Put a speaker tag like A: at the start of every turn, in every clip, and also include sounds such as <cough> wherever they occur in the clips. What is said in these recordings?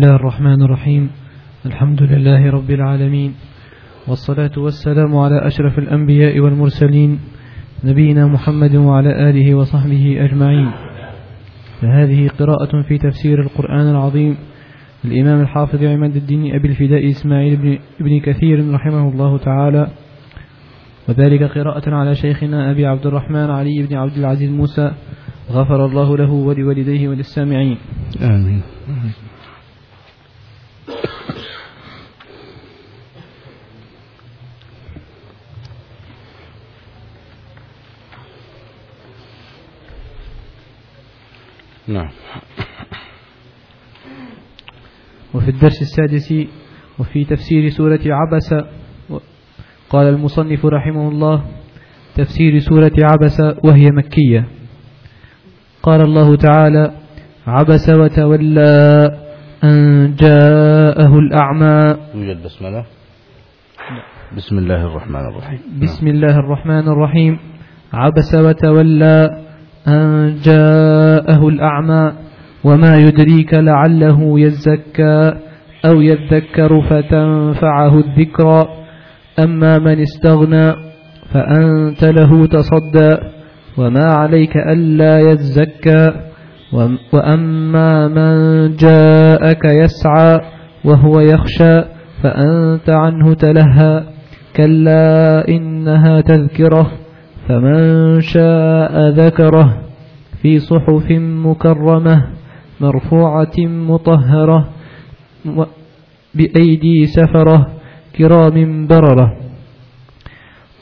A: الله الرحمن الرحيم. الحمد لله رب العالمين. والصلاة والسلام على أشرف الأنبياء والمرسلين نبينا محمد وعلى آله وصحبه أجمعين. فهذه قراءة في تفسير القرآن العظيم الإمام الحافظ عماد الدين أبي الفداء إسماعيل بن, بن كثير رحمه الله تعالى. وذلك قراءة على شيخنا أبي عبد الرحمن علي بن عبد العزيز موسى. غفر الله له ولوالديه وللسامعين.
B: آمين. نعم.
A: وفي الدرس السادس وفي تفسير سورة عبس قال المصنف رحمه الله تفسير سورة عبس وهي مكية. قال الله تعالى عبس وتولى أن جاءه الأعمى.
B: يوجد بسملة بسم الله الرحمن الرحيم.
A: بسم الله الرحمن الرحيم. عبس وتولى أن جاءه الأعمى. وما يدريك لعله يزكى أو يذكر فتنفعه الذكرى. أما من استغنى فأنت له تصدى. وما عليك ألا يزكى. وأما من جاءك يسعى وهو يخشى فأنت عنه تلهى كلا إنها تذكرة فمن شاء ذكره في صحف مكرمة مرفوعة مطهرة بأيدي سفرة كرام بررة.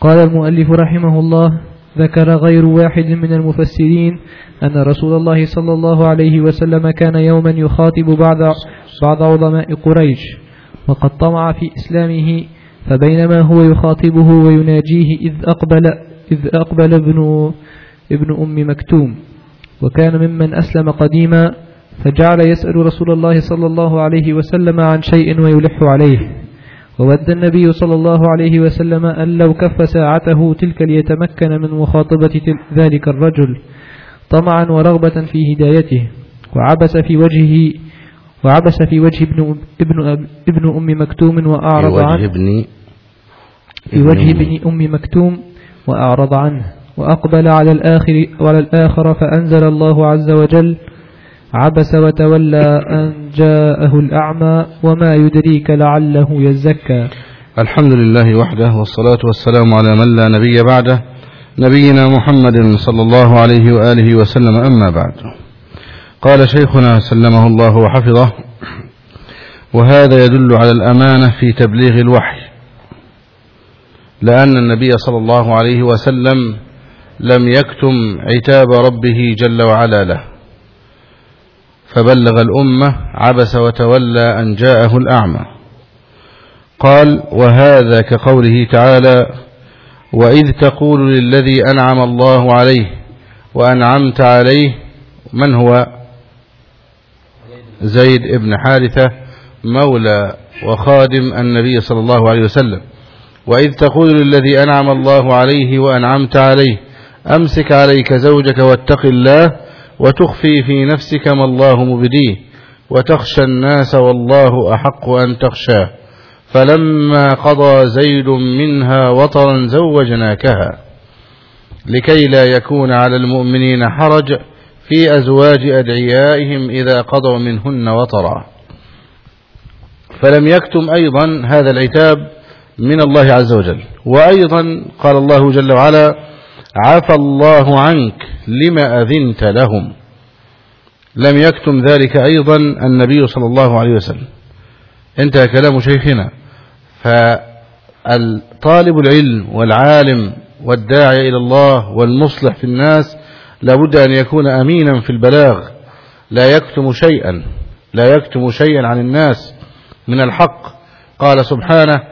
A: قال المؤلف رحمه الله ذكر غير واحد من المفسرين أن رسول الله صلى الله عليه وسلم كان يوما يخاطب بعض, بعض عظماء قريش وقد طمع في إسلامه فبينما هو يخاطبه ويناجيه إذ أقبل, إذ أقبل ابن, ابن أم مكتوم وكان ممن أسلم قديما فجعل يسأل رسول الله صلى الله عليه وسلم عن شيء ويلح عليه. وود النبي صلى الله عليه وسلم أن لو كف ساعته تلك ليتمكن من مخاطبة ذلك الرجل طمعا ورغبة في هدايته وعبس في وجهه وعبس في وجه ابن ابن ابن أم مكتوم وأعرض عنه
B: ابن
A: في وجه ابن أم مكتوم وأعرض عنه وأقبل على الآخر وعلى الآخر فأنزل الله عز وجل عبس وتولى أن جاءه الأعمى وما يدريك لعله يزكى.
B: الحمد لله وحده والصلاة والسلام على من لا نبي بعده نبينا محمد صلى الله عليه وآله وسلم أما بعد. قال شيخنا سلمه الله وحفظه وهذا يدل على الأمانة في تبليغ الوحي لأن النبي صلى الله عليه وسلم لم يكتم عتاب ربه جل وعلا له. فبلغ الأمة عبس وتولى أن جاءه الأعمى. قال وهذا كقوله تعالى وإذ تقول للذي أنعم الله عليه وأنعمت عليه من هو؟ زيد بن حارثة مولى وخادم النبي صلى الله عليه وسلم. وإذ تقول للذي أنعم الله عليه وأنعمت عليه أمسك عليك زوجك واتق الله وتخفي في نفسك ما الله مبديه وتخشى الناس والله أحق أن تخشاه فلما قضى زيد منها وطرا زوجناكها لكي لا يكون على المؤمنين حرج في أزواج أدعيائهم إذا قضوا منهن وطرا. فلم يكتم أيضا هذا العتاب من الله عز وجل. وأيضا قال الله جل وعلا عفى الله عنك لما أذنت لهم. لم يكتم ذلك أيضا النبي صلى الله عليه وسلم. انتهى كلام شيخنا. فالطالب العلم والعالم والداعي إلى الله والمصلح في الناس لابد أن يكون أمينا في البلاغ. لا يكتم شيئا لا يكتم شيئا عن الناس من الحق. قال سبحانه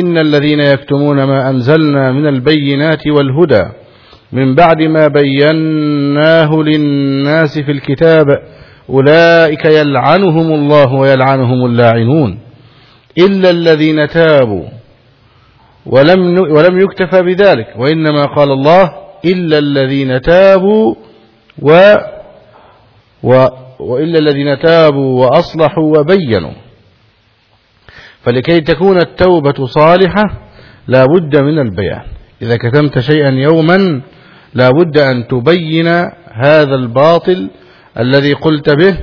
B: إن الذين يكتمون ما أنزلنا من البينات والهدى من بعد ما بيناه للناس في الكتاب أولئك يلعنهم الله ويلعنهم اللاعنون إلا الذين تابوا ولم ولم يكتفى بذلك وإنما قال الله إلا الذين تابوا و وإلا الذين تابوا وأصلحوا وبينوا فلكي تكون التوبة صالحة لا بد من البيان إذا كتمت شيئا يوما لا بد أن تبين هذا الباطل الذي قلت به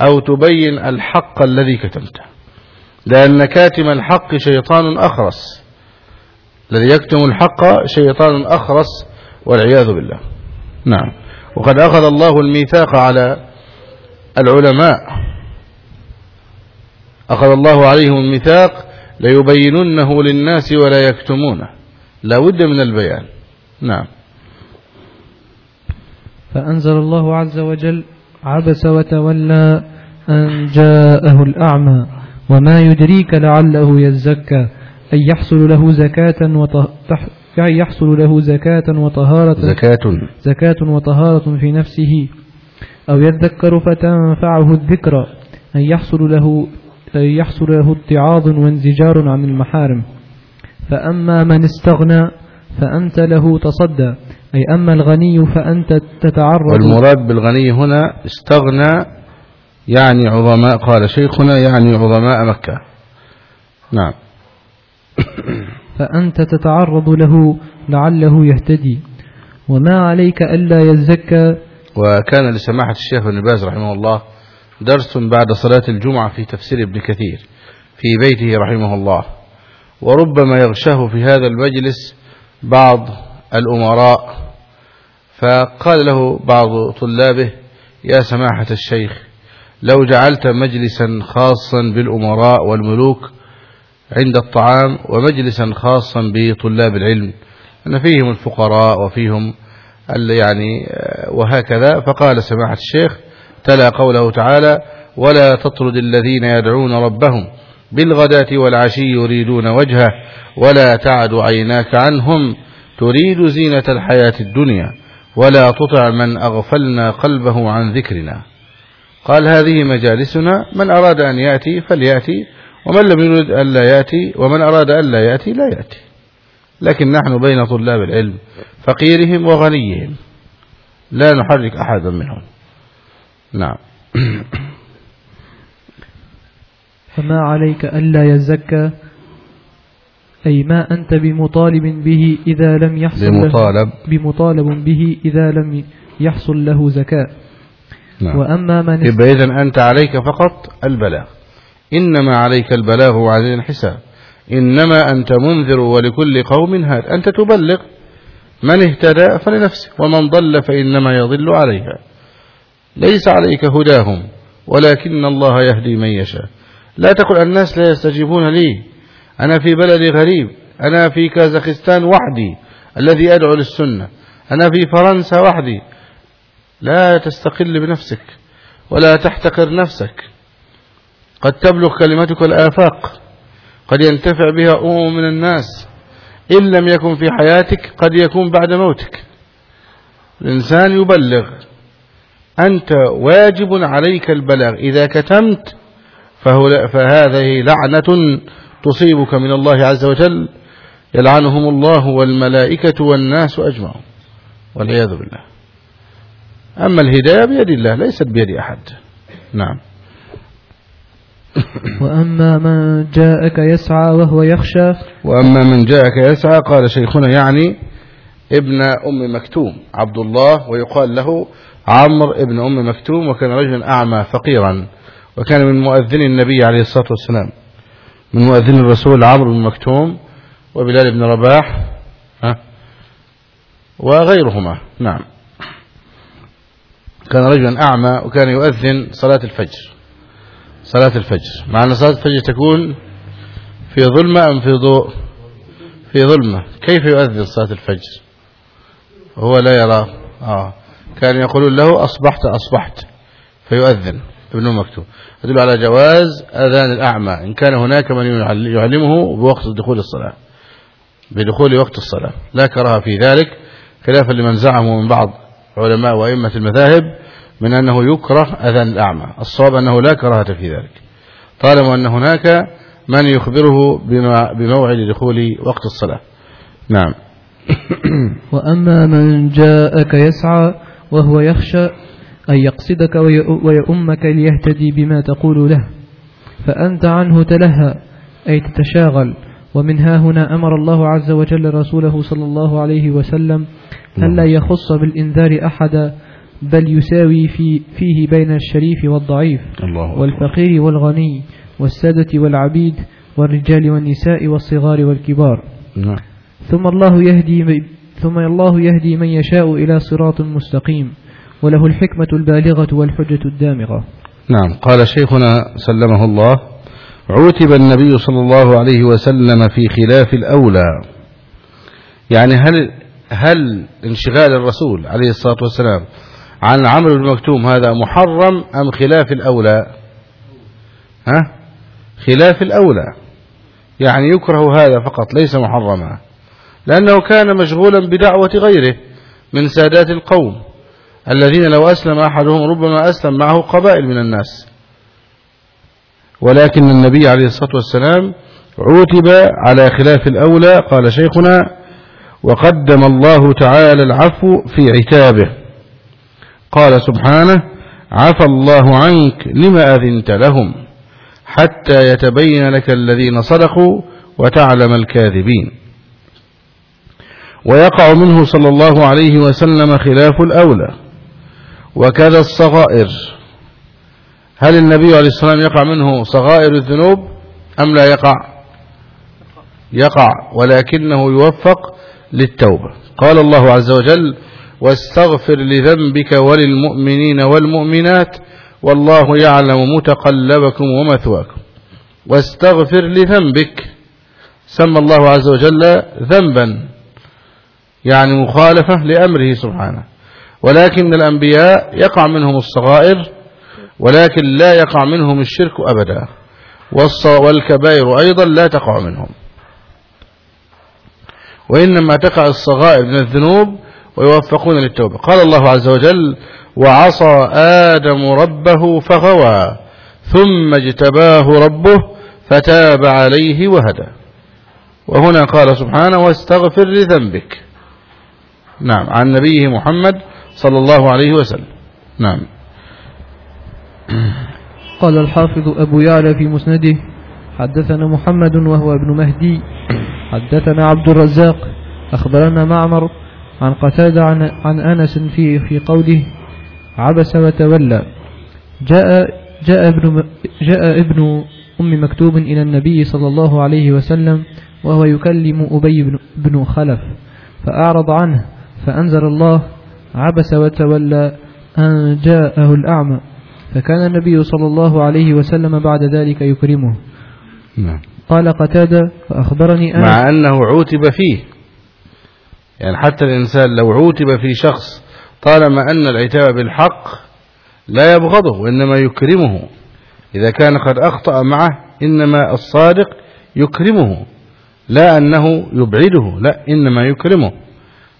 B: أو تبين الحق الذي كتمته لأن كاتم الحق شيطان أخرس. الذي يكتم الحق شيطان أخرس والعياذ بالله. نعم. وقد أخذ الله الميثاق على العلماء. أخذ الله عليهم الميثاق ليبيننه للناس ولا يكتمونه. لا بد من البيان. نعم.
A: فأنزل الله عز وجل عبس وتولى أن جاءه الأعمى وما يدريك لعله يزكى أي يحصل له زكاة وطه... يحصل له زكاة وطهارة
B: زكاة.
A: زكاة وطهارة في نفسه أو يذكر فتنفعه الذكرى أن يحصل له أن يحصل له اتعاظ وانزجار عن المحارم فأما من استغنى فأنت له تصدى. أي أما الغني فأنت تتعرض.
B: والمراد بالغني هنا استغنى يعني عظماء. قال شيخنا يعني عظماء مكة. نعم. <coughs>
A: فأنت تتعرض له لعله يهتدي. وما عليك ألا يزكى.
B: وكان لسماحة الشيخ ابن باز رحمه الله درس بعد صلاة الجمعة في تفسير ابن كثير في بيته رحمه الله. وربما يغشاه في هذا المجلس بعض الأمراء فقال له بعض طلابه يا سماحة الشيخ لو جعلت مجلسا خاصا بالأمراء والملوك عند الطعام ومجلسا خاصا بطلاب العلم أن فيهم الفقراء وفيهم يعني وهكذا. فقال سماحة الشيخ تلا قوله تعالى ولا تطرد الذين يدعون ربهم بالغداة والعشي يريدون وجهه ولا تعد عيناك عنهم تريد زينة الحياة الدنيا ولا تطع من أغفلنا قلبه عن ذكرنا. قال هذه مجالسنا من أراد أن يأتي فليأتي ومن لم يرد ألا يأتي ومن أراد ألا يأتي لا يأتي. لكن نحن بين طلاب العلم فقيرهم وغنيهم لا نحرك أحدا منهم. نعم. <clears throat>
A: فما عليك ألا يزكى. أي ما أنت بمطالب به إذا لم يحصل
B: بمطالب
A: له بمطالب. به إذا لم يحصل له زكاة.
B: نعم.
A: وأما من
B: يبقى إذن أنت عليك فقط البلاغ. إنما عليك البلاغ وعلينا الحساب. إنما أنت منذر ولكل قوم هاد. أنت تبلغ. من اهتدى فلنفسه. ومن ضل فإنما يضل عليها. ليس عليك هداهم. ولكن الله يهدي من يشاء. لا تقل الناس لا يستجيبون لي. أنا في بلدي غريب. أنا في كازاخستان وحدي الذي أدعو للسنة. أنا في فرنسا وحدي. لا تستقل بنفسك ولا تحتقر نفسك. قد تبلغ كلمتك الآفاق. قد ينتفع بها أمم من الناس. إن لم يكن في حياتك قد يكون بعد موتك. الإنسان يبلغ. أنت واجب عليك البلاغ. إذا كتمت فهو فهذه لعنة تصيبك من الله عز وجل يلعنهم الله والملائكة والناس أجمعون والعياذ بالله. أما الهداية بيد الله ليست بيد أحد. نعم. <coughs>
A: وأما من جاءك يسعى وهو يخشى.
B: وأما من جاءك يسعى قال شيخنا يعني ابن أم مكتوم عبد الله ويقال له عمرو ابن أم مكتوم وكان رجلا أعمى فقيرا. وكان من مؤذن النبي عليه الصلاة والسلام من مؤذن الرسول عمرو بن مكتوم وبلال بن رباح وغيرهما. نعم. كان رجلا أعمى وكان يؤذن صلاة الفجر. صلاة الفجر. مع أن صلاة الفجر تكون في ظلمة أم في ضوء؟ في ظلمة. كيف يؤذن صلاة الفجر؟ هو لا يرى. آه. كان يقولون له أصبحت أصبحت. فيؤذن. ابن مكتوب يدل على جواز أذان الأعمى. إن كان هناك من يعلمه بوقت دخول الصلاة. بدخول وقت الصلاة. لا كراهة في ذلك. خلافا لمن زعموا من بعض علماء وأئمة المذاهب من أنه يكره أذان الأعمى. الصواب أنه لا كراهة في ذلك. طالما أن هناك من يخبره بموعد دخول وقت الصلاة. نعم. <coughs>
A: وأما من جاءك يسعى وهو يخشى أن يقصدك ويؤمك ليهتدي بما تقول له فأنت عنه تلهى أي تتشاغل. ومن ها هنا أمر الله عز وجل رسوله صلى الله عليه وسلم ألا يخص بالإنذار أحدا بل يساوي في فيه بين الشريف والضعيف
B: الله
A: والفقير والغني والسادة والعبيد والرجال والنساء والصغار والكبار.
B: نعم.
A: ثم الله يهدي ثم الله يهدي من يشاء إلى صراط مستقيم. وله الحكمة البالغة والحجة الدامغة.
B: نعم قال شيخنا سلمه الله عوتب النبي صلى الله عليه وسلم في خلاف الأولى. يعني هل هل انشغال الرسول عليه الصلاة والسلام عن عمل المكتوم هذا محرم أم خلاف الأولى؟ ها؟ خلاف الأولى. يعني يكره هذا فقط ليس محرما. لأنه كان مشغولا بدعوة غيره من سادات القوم. الذين لو أسلم أحدهم ربما أسلم معه قبائل من الناس. ولكن النبي عليه الصلاة والسلام عوتب على خلاف الأولى قال شيخنا وقدم الله تعالى العفو في عتابه. قال سبحانه عفى الله عنك لما أذنت لهم حتى يتبين لك الذين صدقوا وتعلم الكاذبين. ويقع منه صلى الله عليه وسلم خلاف الأولى. وكذا الصغائر. هل النبي عليه والسلام يقع منه صغائر الذنوب أم لا يقع؟ يقع ولكنه يوفق للتوبة. قال الله عز وجل واستغفر لذنبك وللمؤمنين والمؤمنات والله يعلم متقلبكم ومثواكم. واستغفر لذنبك سمى الله عز وجل ذنبا يعني مخالفة لأمره سبحانه. ولكن الأنبياء يقع منهم الصغائر ولكن لا يقع منهم الشرك أبدا. والكبائر أيضا لا تقع منهم. وإنما تقع الصغائر من الذنوب ويوفقون للتوبة. قال الله عز وجل وعصى آدم ربه فغوى ثم اجتباه ربه فتاب عليه وهدى. وهنا قال سبحانه واستغفر لذنبك. نعم عن نبيه محمد صلى الله عليه وسلم. نعم. <clears throat>
A: قال الحافظ أبو يعلى في مسنده حدثنا محمد وهو ابن مهدي حدثنا عبد الرزاق أخبرنا معمر عن قتادة عن, عن أنس في, في قوله عبس وتولى. جاء جاء ابن جاء ابن أم مكتوب إلى النبي صلى الله عليه وسلم وهو يكلم أبي بن, بن خلف فأعرض عنه فأنزل الله عبس وتولى أن جاءه الأعمى فكان النبي صلى الله عليه وسلم بعد ذلك يكرمه.
B: نعم.
A: قال قتادة فأخبرني أنس
B: مع أنه عوتب فيه. يعني حتى الإنسان لو عوتب في شخص طالما أن العتاب بالحق لا يبغضه وإنما يكرمه. إذا كان قد أخطأ معه إنما الصادق يكرمه لا أنه يبعده لا إنما يكرمه.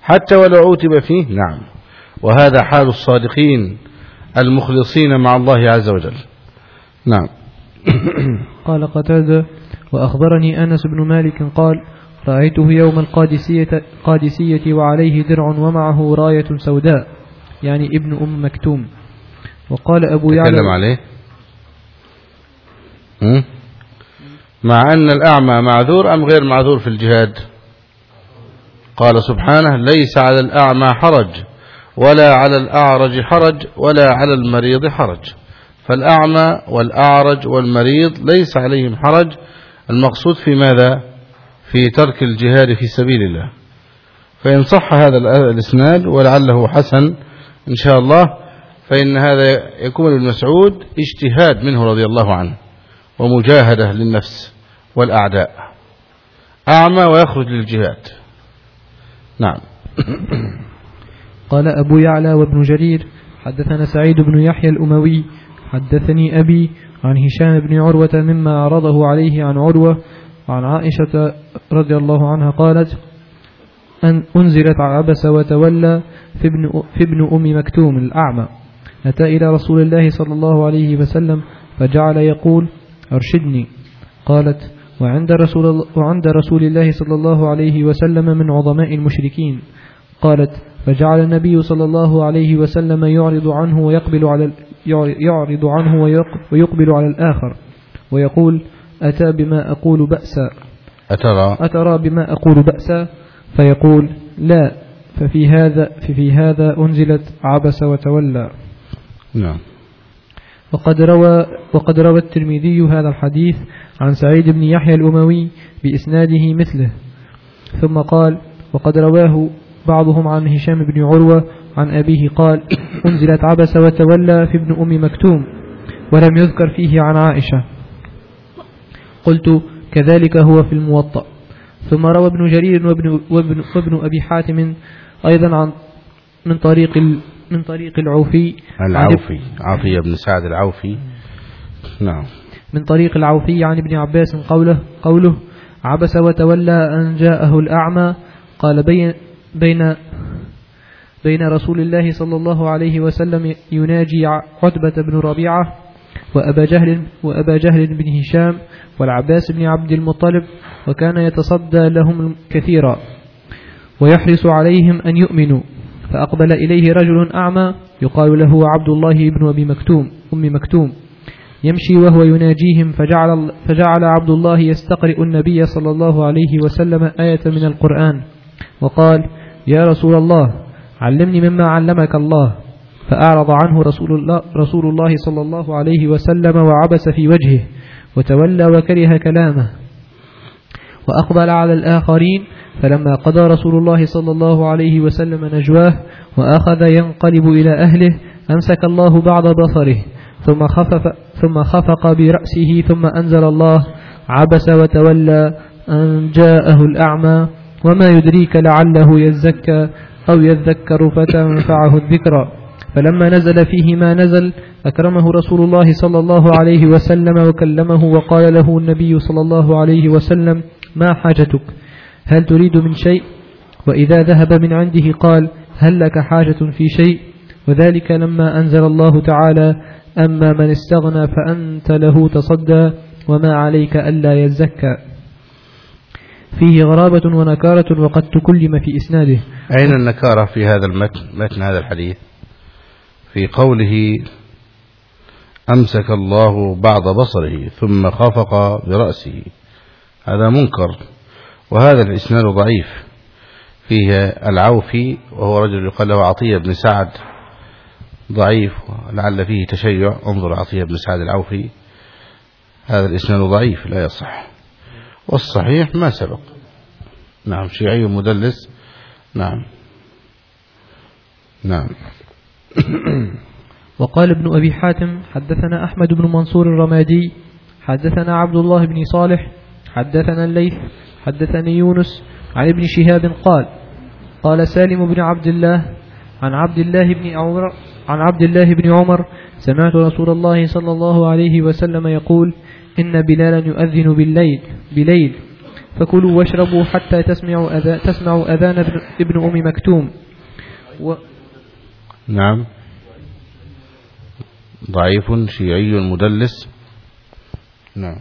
B: حتى ولو عوتب فيه نعم. وهذا حال الصادقين المخلصين مع الله عز وجل. نعم. <coughs>
A: قال قتادة وأخبرني أنس بن مالك قال رأيته يوم القادسية قادسية وعليه درع ومعه راية سوداء يعني ابن أم مكتوم. وقال أبو يعلى
B: تكلم عليه? مع أن الأعمى معذور أم غير معذور في الجهاد؟ قال سبحانه ليس على الأعمى حرج. ولا على الأعرج حرج ولا على المريض حرج. فالأعمى والأعرج والمريض ليس عليهم حرج. المقصود في ماذا؟ في ترك الجهاد في سبيل الله. فإن صح هذا الإسناد ولعله حسن إن شاء الله فإن هذا يكون المسعود اجتهاد منه رضي الله عنه ومجاهدة للنفس والأعداء. أعمى ويخرج للجهاد. نعم. <clears throat>
A: قال أبو يعلى وابن جرير حدثنا سعيد بن يحيى الأموي حدثني أبي عن هشام بن عروة مما عرضه عليه عن عروة عن عائشة رضي الله عنها قالت أن أنزلت عبس وتولى في ابن, في ابن أم مكتوم الأعمى. أتى إلى رسول الله صلى الله عليه وسلم فجعل يقول أرشدني قالت وعند رسول, وعند رسول الله صلى الله عليه وسلم من عظماء المشركين قالت فجعل النبي صلى الله عليه وسلم يعرض عنه ويقبل على يعرض عنه ويقبل على الآخر. ويقول أتى بما أقول بأسا.
B: أترى.
A: أترى بما أقول بأسا؟ فيقول لا ففي هذا ففي هذا أنزلت عبس وتولى.
B: نعم.
A: وقد روى وقد روى الترمذي هذا الحديث عن سعيد بن يحيى الأموي بإسناده مثله. ثم قال وقد رواه بعضهم عن هشام بن عروة عن أبيه قال أنزلت عبس وتولى في ابن أم مكتوم ولم يذكر فيه عن عائشة. قلت كذلك هو في الموطأ. ثم روى ابن جرير وابن, وابن, وابن أبي حاتم أيضا عن من طريق من طريق العوفي.
B: العوفي عطية بن سعد العوفي. نعم.
A: من طريق العوفي عن ابن عباس قوله قوله عبس وتولى أن جاءه الأعمى قال بين بين بين رسول الله صلى الله عليه وسلم يناجي عتبة بن ربيعة وأبا جهل, وأبا جهل بن هشام والعباس بن عبد المطلب وكان يتصدى لهم كثيرا ويحرص عليهم أن يؤمنوا فأقبل إليه رجل أعمى يقال له عبد الله بن أبي مكتوم أم مكتوم يمشي وهو يناجيهم فجعل, فجعل عبد الله يستقرئ النبي صلى الله عليه وسلم آية من القرآن وقال يا رسول الله علمني مما علمك الله. فأعرض عنه رسول الله, رسول الله صلى الله عليه وسلم وعبس في وجهه وتولى وكره كلامه. وأقبل على الآخرين فلما قضى رسول الله صلى الله عليه وسلم نجواه وأخذ ينقلب إلى أهله أمسك الله بعض بصره ثم خفف ثم خفق برأسه ثم أنزل الله عبس وتولى أن جاءه الأعمى. وما يدريك لعله يزكى أو يذكر فتنفعه الذكرى. فلما نزل فيه ما نزل أكرمه رسول الله صلى الله عليه وسلم وكلمه وقال له النبي صلى الله عليه وسلم ما حاجتك؟ هل تريد من شيء؟ وإذا ذهب من عنده قال هل لك حاجة في شيء؟ وذلك لما أنزل الله تعالى أما من استغنى فأنت له تصدى وما عليك ألا يزكى. فيه غرابة ونكارة وقد تكلم في إسناده.
B: أين النكارة في هذا المتن متن هذا الحديث؟ في قوله أمسك الله بعض بصره ثم خفق برأسه. هذا منكر وهذا الإسناد ضعيف. فيه العوفي وهو رجل يقال له عطية بن سعد. ضعيف لعل فيه تشيع. انظر عطية بن سعد العوفي. هذا الإسناد ضعيف لا يصح. والصحيح ما سبق. نعم شيعي مدلس؟ نعم. نعم. <coughs>
A: وقال ابن أبي حاتم حدثنا أحمد بن منصور الرمادي حدثنا عبد الله بن صالح حدثنا الليث حدثني يونس عن ابن شهاب قال قال سالم بن عبد الله عن عبد الله بن عمر عن عبد الله بن عمر سمعت رسول الله صلى الله عليه وسلم يقول إن بلالا يؤذن بالليل بليل. فكلوا واشربوا حتى تسمعوا أذان, تسمعوا أذان ابن أم مكتوم.
B: و نعم. ضعيف شيعي مدلس. نعم.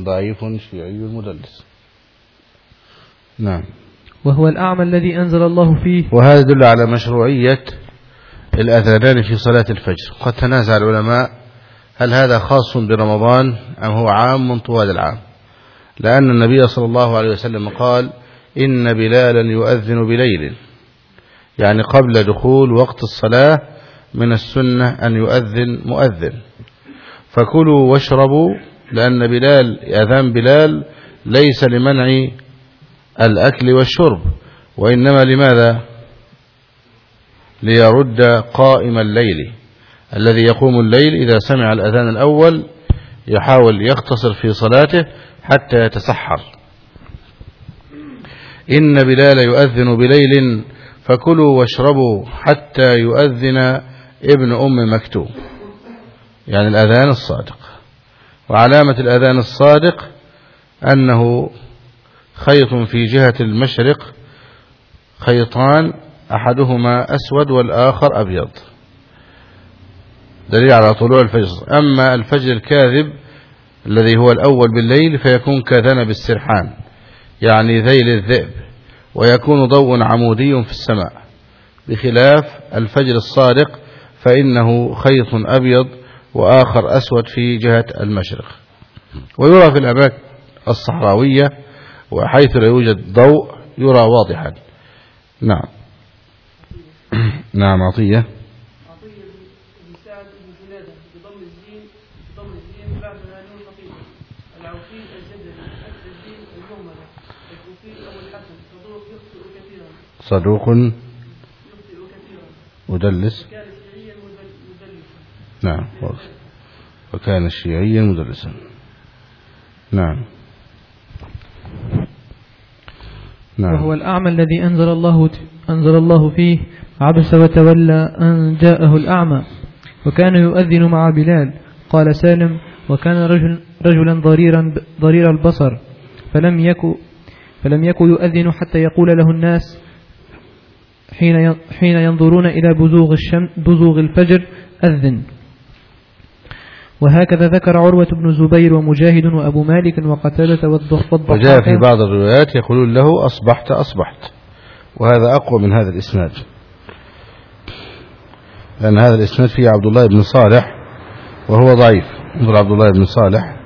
B: ضعيف شيعي مدلس. نعم.
A: وهو الأعمى الذي أنزل الله فيه.
B: وهذا يدل على مشروعية الأذانان في صلاة الفجر. قد تنازع العلماء هل هذا خاص برمضان أم هو عام طوال العام؟ لأن النبي صلى الله عليه وسلم قال إن بلالا يؤذن بليل. يعني قبل دخول وقت الصلاة من السنة أن يؤذن مؤذن. فكلوا واشربوا لأن بلال أذان بلال ليس لمنع الأكل والشرب وإنما لماذا؟ ليرد قائم الليل. الذي يقوم الليل إذا سمع الأذان الأول يحاول يختصر في صلاته حتى يتسحر. إن بلال يؤذن بليل فكلوا واشربوا حتى يؤذن ابن أم مكتوم. يعني الأذان الصادق. وعلامة الأذان الصادق أنه خيط في جهة المشرق خيطان أحدهما أسود والآخر أبيض. دليل على طلوع الفجر. أما الفجر الكاذب الذي هو الأول بالليل فيكون كذنب السرحان يعني ذيل الذئب ويكون ضوء عمودي في السماء. بخلاف الفجر الصادق فإنه خيط أبيض وآخر أسود في جهة المشرق. ويرى في الأماكن الصحراوية وحيث لا يوجد ضوء يرى واضحا. نعم. <clears throat> نعم عطية. صدوق مدلس. نعم وكان الشيعيا مدلسا. نعم.
A: نعم. وهو الأعمى الذي أنزل الله أنزل الله فيه عبس وتولى أن جاءه الأعمى. وكان يؤذن مع بلال. قال سالم وكان رجل رجلا ضريرا ضرير البصر. فلم يكن فلم يكن يؤذن حتى يقول له الناس حين حين ينظرون إلى بزوغ الشم بزوغ الفجر أذن. وهكذا ذكر عروة بن زبير ومجاهد وأبو مالك وقتادة والضحاك.
B: وجاء في بعض الروايات يقولون له أصبحت أصبحت. وهذا أقوى من هذا الإسناد. لأن هذا الإسناد فيه عبد الله بن صالح وهو ضعيف. انظر عبد الله بن صالح.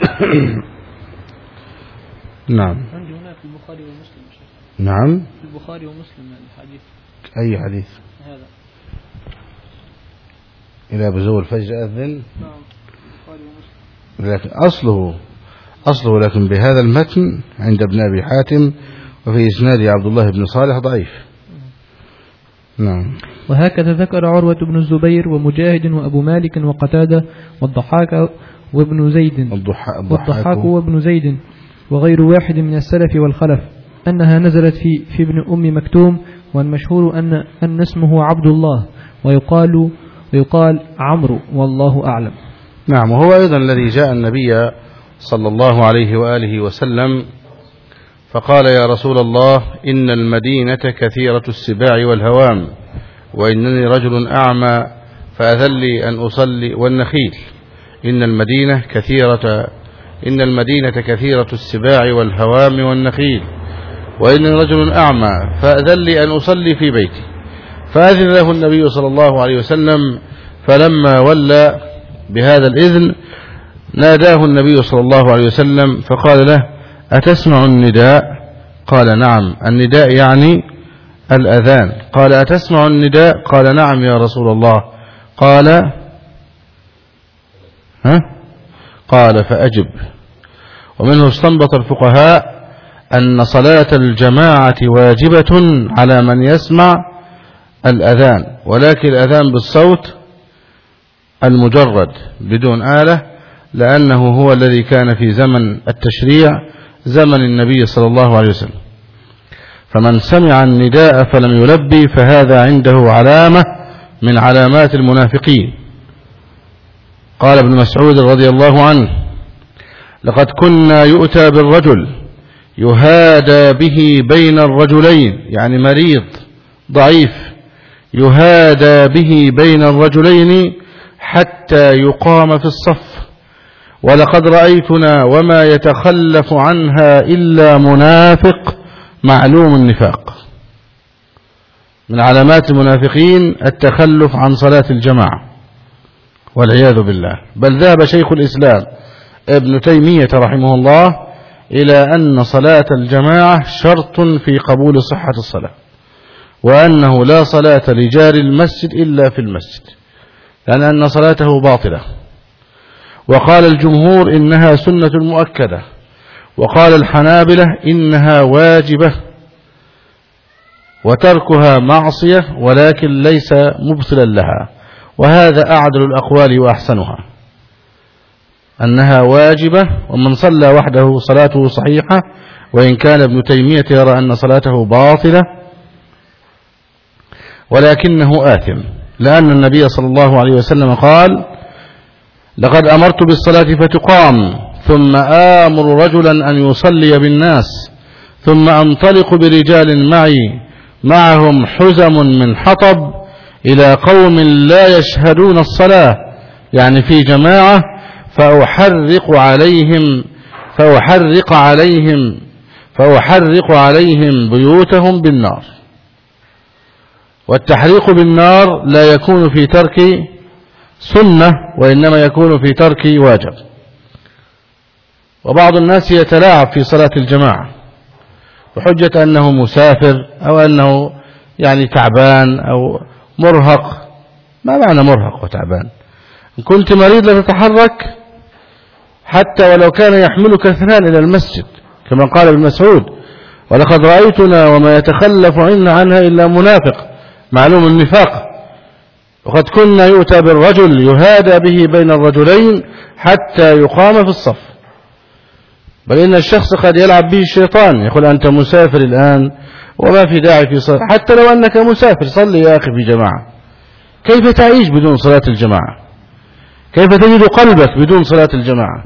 B: <coughs> نعم.
A: عندي هناك البخاري ومسلم
B: نعم.
A: البخاري ومسلم.
B: أي حديث؟
A: هذا.
B: إلى بزوغ الفجر أذن؟
A: نعم
B: لكن أصله أصله لكن بهذا المتن عند ابن أبي حاتم وفي إسناد عبد الله بن صالح ضعيف. نعم.
A: وهكذا ذكر عروة بن الزبير ومجاهد وأبو مالك وقتادة والضحاك وابن زيد. والضحاك. وابن زيد وغير واحد من السلف والخلف أنها نزلت في, في ابن أم مكتوم والمشهور أن, أن اسمه عبد الله ويقال, ويقال عمرو والله أعلم.
B: نعم وهو أيضا الذي جاء النبي صلى الله عليه وآله وسلم فقال يا رسول الله إن المدينة كثيرة السباع والهوام وإنني رجل أعمى فأذن لي أن أصلي والنخيل. إن المدينة كثيرة إن المدينة كثيرة السباع والهوام والنخيل. وإنني رجل أعمى فأذن لي أن أصلي في بيتي. فأذن له النبي صلى الله عليه وسلم فلما ولى بهذا الإذن ناداه النبي صلى الله عليه وسلم فقال له أتسمع النداء؟ قال نعم. النداء يعني الأذان. قال أتسمع النداء؟ قال نعم يا رسول الله. قال ها؟ قال فأجب. ومنه استنبط الفقهاء أن صلاة الجماعة واجبة على من يسمع الأذان ولكن الأذان بالصوت المجرد بدون آلة لأنه هو الذي كان في زمن التشريع زمن النبي صلى الله عليه وسلم. فمن سمع النداء فلم يلبي فهذا عنده علامة من علامات المنافقين. قال ابن مسعود رضي الله عنه لقد كنا يؤتى بالرجل يهادى به بين الرجلين يعني مريض ضعيف يهادى به بين الرجلين حتى يقام في الصف. ولقد رأيتنا وما يتخلف عنها إلا منافق معلوم النفاق. من علامات المنافقين التخلف عن صلاة الجماعة والعياذ بالله. بل ذهب شيخ الإسلام ابن تيمية رحمه الله إلى أن صلاة الجماعة شرط في قبول صحة الصلاة وأنه لا صلاة لجار المسجد إلا في المسجد لأن أن صلاته باطلة. وقال الجمهور إنها سنة مؤكدة وقال الحنابلة إنها واجبة وتركها معصية ولكن ليس مبطلا لها وهذا أعدل الأقوال وأحسنها. أنها واجبة ومن صلى وحده صلاته صحيحة وإن كان ابن تيمية يرى أن صلاته باطلة ولكنه آثم. لأن النبي صلى الله عليه وسلم قال لقد أمرت بالصلاة فتقام ثم آمر رجلا أن يصلي بالناس ثم أنطلق برجال معي معهم حزم من حطب إلى قوم لا يشهدون الصلاة. يعني في جماعة فأحرق عليهم فأحرق عليهم فأحرق عليهم بيوتهم بالنار. والتحريق بالنار لا يكون في ترك سنة وإنما يكون في ترك واجب. وبعض الناس يتلاعب في صلاة الجماعة بحجة أنه مسافر أو أنه يعني تعبان أو مرهق. ما معنى مرهق وتعبان؟ إن كنت مريض لا تتحرك حتى ولو كان يحملك اثنان إلى المسجد كما قال ابن مسعود ولقد رأيتنا وما يتخلف عنا عنها إلا منافق معلوم النفاق. وقد كنا يؤتى بالرجل يهادى به بين الرجلين حتى يقام في الصف. بل إن الشخص قد يلعب به الشيطان يقول أنت مسافر الآن وما في داعي في صلاة حتى لو أنك مسافر صلي يا أخي في جماعة. كيف تعيش بدون صلاة الجماعة؟ كيف تجد قلبك بدون صلاة الجماعة؟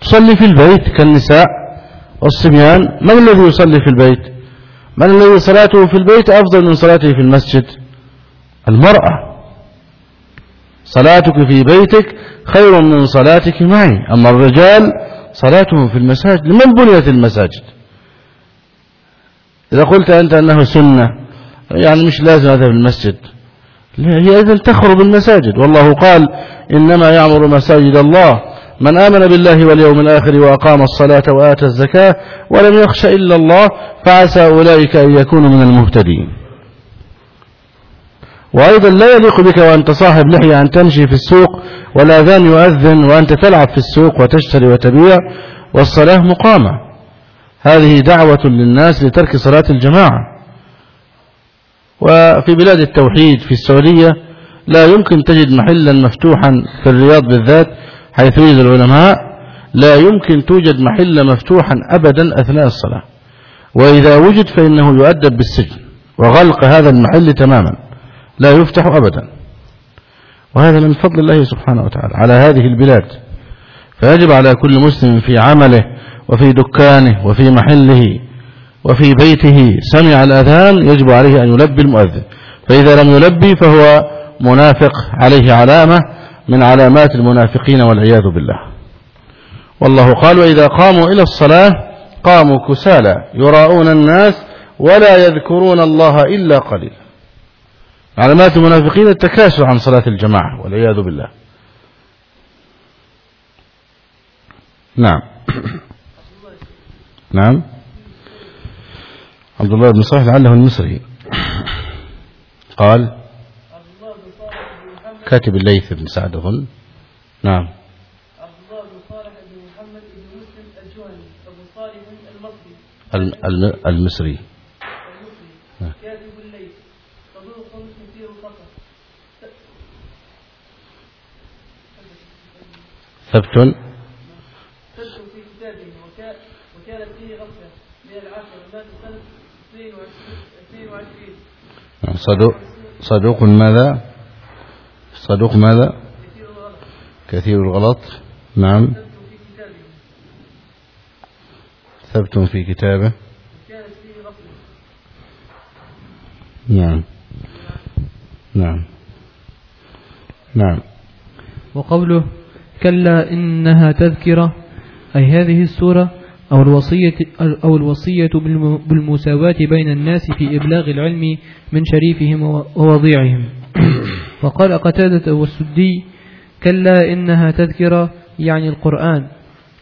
B: تصلي في البيت كالنساء والصبيان. من الذي يصلي في البيت؟ من الذي صلاته في البيت أفضل من صلاته في المسجد؟ المرأة. صلاتك في بيتك خير من صلاتك معي. أما الرجال صلاتهم في المساجد. لمن بنيت المساجد؟ إذا قلت أنت أنه سنة يعني مش لازم هذا في المسجد. هي إذن تخرب المساجد. والله قال إنما يعمر مساجد الله. من آمن بالله واليوم الآخر وأقام الصلاة وآتى الزكاة ولم يخش إلا الله فعسى أولئك أن يكونوا من المهتدين. وأيضا لا يليق بك وأنت صاحب لحية أن تمشي في السوق والآذان يؤذن وأنت تلعب في السوق وتشتري وتبيع والصلاة مقامة. هذه دعوة للناس لترك صلاة الجماعة. وفي بلاد التوحيد في السعودية لا يمكن تجد محلا مفتوحا في الرياض بالذات حيث يوجد العلماء لا يمكن توجد محل مفتوحا أبدا أثناء الصلاة. وإذا وجد فإنه يؤدب بالسجن وغلق هذا المحل تماما لا يفتح أبدا. وهذا من فضل الله سبحانه وتعالى على هذه البلاد. فيجب على كل مسلم في عمله وفي دكانه وفي محله وفي بيته سمع الأذان يجب عليه أن يلبي المؤذن. فإذا لم يلبي فهو منافق عليه علامة من علامات المنافقين والعياذ بالله. والله قال وإذا قاموا إلى الصلاة قاموا كسالى يراؤون الناس ولا يذكرون الله إلا قليلا علامات المنافقين التكاسل عن صلاة الجماعة والعياذ بالله. نعم. <coughs> نعم. عبد الله بن صالح لعله المصري. قال كاتب الليث بن سعد هن نعم.
A: عبد الله بن صالح بن محمد بن مسلم الجهني أبو صالح المصري
B: المصري.
A: كاتب الليث صدوق كثير الخطأ
B: ثبت.
A: ثبت في كتابه. وكانت فيه غفلة من العشر مات سنة 22
B: صدوق. صدوق ماذا؟ صدوق ماذا؟ كثير الغلط. نعم. ثبت في كتابه. نعم. نعم. نعم.
A: وقوله كلا إنها تذكرة أي هذه السورة أو الوصية, أو الوصية بالمساواة بين الناس في إبلاغ العلم من شريفهم ووضيعهم. وقال قتادة والسدي كلا إنها تذكرة يعني القرآن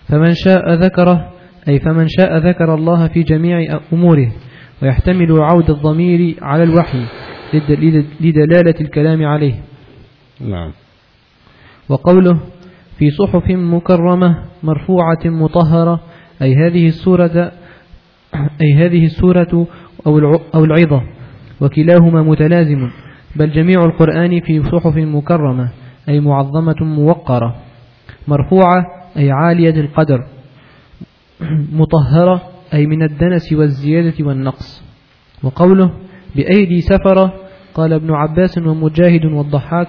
A: فمن شاء ذكره أي فمن شاء ذكر الله في جميع أموره ويحتمل عود الضمير على الوحي لدلالة الكلام عليه.
B: نعم.
A: وقوله في صحف مكرمة مرفوعة مطهرة أي هذه السورة أي هذه السورة أو العظة وكلاهما متلازم. بل جميع القرآن في صحف مكرمة أي معظمة موقرة مرفوعة أي عالية القدر مطهرة أي من الدنس والزيادة والنقص. وقوله بأيدي سفرة قال ابن عباس ومجاهد والضحاك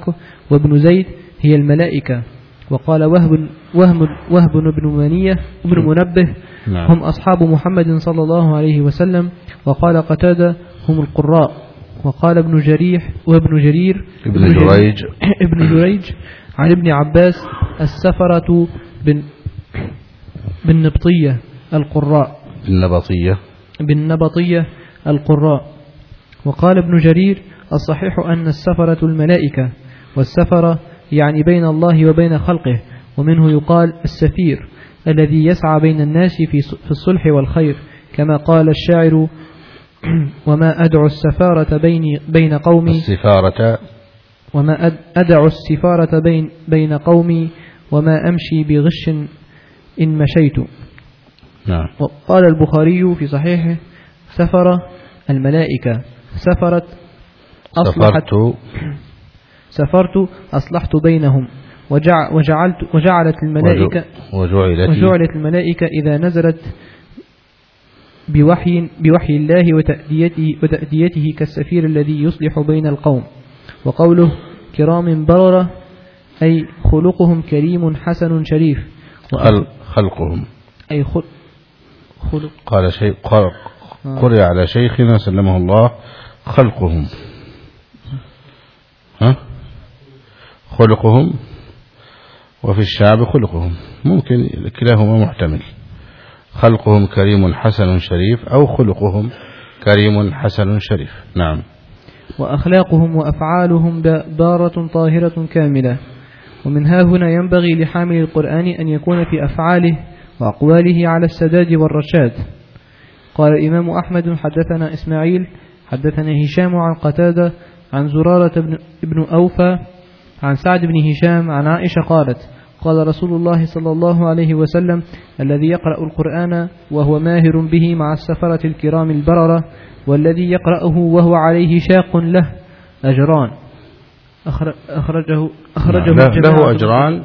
A: وابن زيد هي الملائكة. وقال وهب, وهب, وهب بن منية بن منبه نعم. هم أصحاب محمد صلى الله عليه وسلم. وقال قتادة هم القراء. وقال ابن جريح وابن جرير
B: ابن جريج. <coughs>
A: ابن جريج عن ابن عباس السفرة بن بالنبطية القراء.
B: بالنبطية.
A: بالنبطية القراء. وقال ابن جرير الصحيح أن السفرة الملائكة والسفرة يعني بين الله وبين خلقه ومنه يقال السفير الذي يسعى بين الناس في الصلح والخير كما قال الشاعر <clears throat> وما أدعو السفارة بين, بين قومي.
B: السفارة.
A: وما أدع السفارة بين, بين قومي وما أمشي بغش إن مشيت.
B: نعم.
A: وقال البخاري في صحيحه سفر الملائكة. سفرت
B: أصلحت. سفرت.
A: سفرت أصلحت بينهم. وجعلت وجعلت الملائكة
B: وجعلت,
A: وجعلت الملائكة إذا نزلت بوحي, بوحي الله وتأديته, وتأديته كالسفير الذي يصلح بين القوم. وقوله كرام بررة أي خلقهم كريم حسن شريف.
B: خلقهم.
A: أي خلق.
B: قال شيء قرئ على شيخنا سلمه الله خلقهم. ها؟ خلقهم. وفي الشعب خلقهم. ممكن كلاهما محتمل. خلقهم كريم حسن شريف أو خلقهم كريم حسن شريف. نعم.
A: وأخلاقهم وأفعالهم دارة طاهرة كاملة. ومن ها هنا ينبغي لحامل القرآن أن يكون في أفعاله وأقواله على السداد والرشاد. قال الإمام أحمد حدثنا إسماعيل حدثنا هشام عن قتادة عن زرارة بن أوفى عن سعد بن هشام عن عائشة قالت قال رسول الله صلى الله عليه وسلم الذي يقرأ القرآن وهو ماهر به مع السفرة الكرام البررة والذي يقرأه وهو عليه شاق له أجران. أخرجه, أخرجه
B: له, له أجران.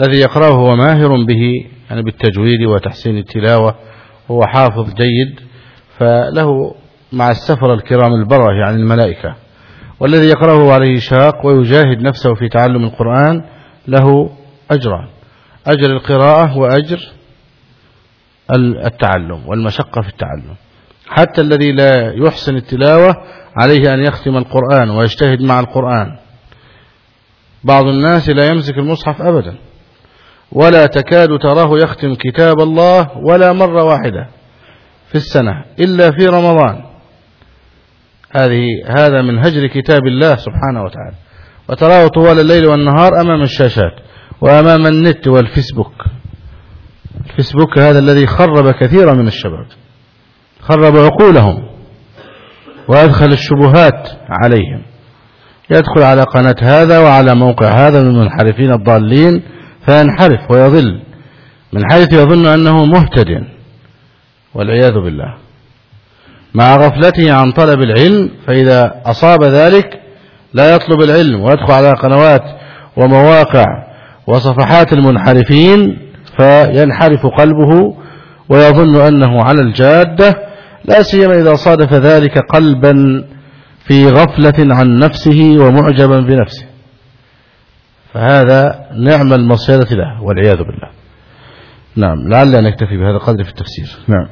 B: الذي يقرأه هو ماهر به يعني بالتجويد وتحسين التلاوة وهو حافظ جيد فله مع السفر الكرام البررة يعني الملائكة. والذي يقرأه عليه شاق ويجاهد نفسه في تعلم القرآن له أجران أجر القراءة وأجر التعلم والمشقة في التعلم. حتى الذي لا يحسن التلاوة عليه أن يختم القرآن ويجتهد مع القرآن. بعض الناس لا يمسك المصحف أبدا. ولا تكاد تراه يختم كتاب الله ولا مرة واحدة في السنة إلا في رمضان. هذه هذا من هجر كتاب الله سبحانه وتعالى. وتراه طوال الليل والنهار أمام الشاشات. وأمام النت والفيسبوك. الفيسبوك هذا الذي خرب كثيرا من الشباب. خرب عقولهم. وأدخل الشبهات عليهم. يدخل على قناة هذا وعلى موقع هذا من المنحرفين الضالين فينحرف ويضل. من حيث يظن أنه مهتد. والعياذ بالله. مع غفلته عن طلب العلم فإذا أصاب ذلك لا يطلب العلم. ويدخل على قنوات ومواقع وصفحات المنحرفين فينحرف قلبه ويظن أنه على الجادة لا سيما إذا صادف ذلك قلبا في غفلة عن نفسه ومعجبا بنفسه. فهذا نعم المصيرة له والعياذ بالله. نعم لعل نكتفي بهذا القدر في التفسير. نعم.